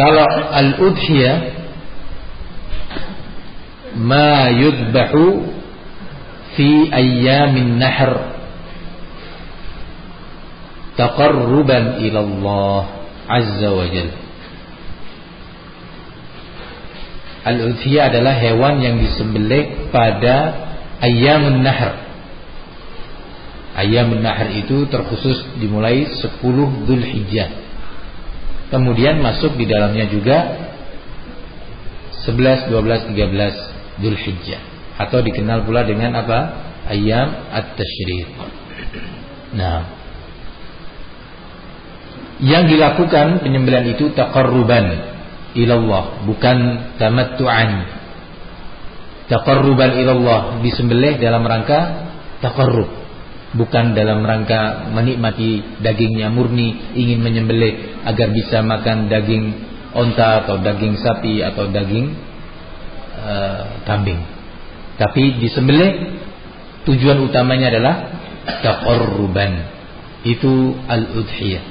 Kalau al-udhiyah ma yudbahu fi ayyamin nahr taqarruban ila Allah azza wa jalla. Al-udhiyah adalah hewan yang disembelih pada ayyamun nahr. Ayyamun nahr itu terkhusus dimulai 10 Dzulhijjah Kemudian masuk di dalamnya juga 11, 12, 13 Dzulhijjah atau dikenal pula dengan apa? Ayam at-tasyrik. Nah, yang dilakukan penyembelihan itu taqarruban ilallah, bukan tamattu'an. Taqarruban ilallah disembelih dalam rangka taqarrub bukan dalam rangka menikmati dagingnya murni ingin menyembelih agar bisa makan daging onta atau daging sapi atau daging uh, kambing. Tapi disembelih tujuan utamanya adalah taqarruban. Itu al-udhiyah.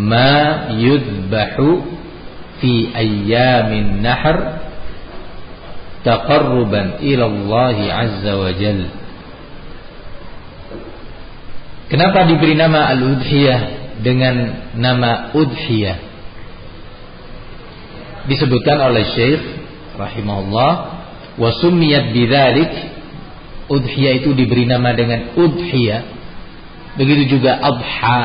Ma yudbahu fi ayyamin nahr taqarruban ila Allah azza wa jalla Kenapa diberi nama Al-Udhiyah dengan nama Udhiyah? Disebutkan oleh Syekh rahimahullah wa summiyat bidzalik Udhiyah itu diberi nama dengan Udhiyah. Begitu juga Adha.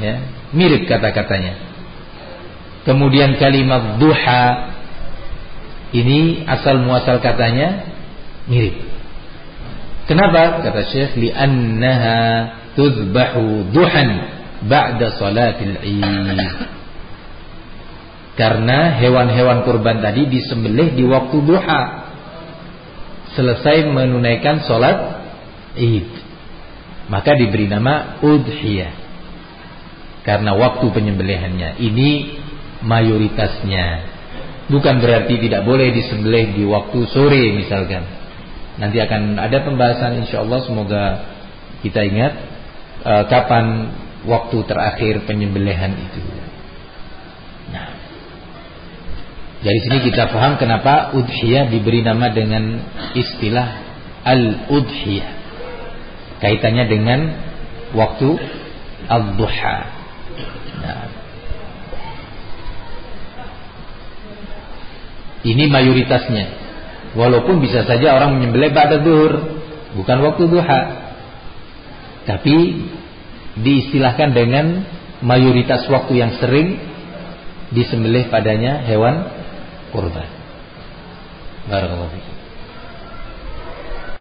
Ya, mirip kata-katanya. Kemudian kalimat duha ini asal muasal katanya mirip. Kenapa? Kata Syekh, li'annaha tudbahu duhan ba'da salatil Id. Karena hewan-hewan kurban tadi disembelih di waktu duha. Selesai menunaikan salat Id. Maka diberi nama udhiyah. Karena waktu penyembelihannya ini mayoritasnya. Bukan berarti tidak boleh disembelih di waktu sore misalkan Nanti akan ada pembahasan insya Allah semoga kita ingat uh, kapan waktu terakhir penyembelihan itu. Nah, dari sini kita paham kenapa udhiyah diberi nama dengan istilah al-udhiyah. Kaitannya dengan waktu al-duha. Nah, ini mayoritasnya Walaupun bisa saja orang menyembelih pada duhur, bukan waktu duha. Tapi diistilahkan dengan mayoritas waktu yang sering disembelih padanya hewan kurban. Barakallahu.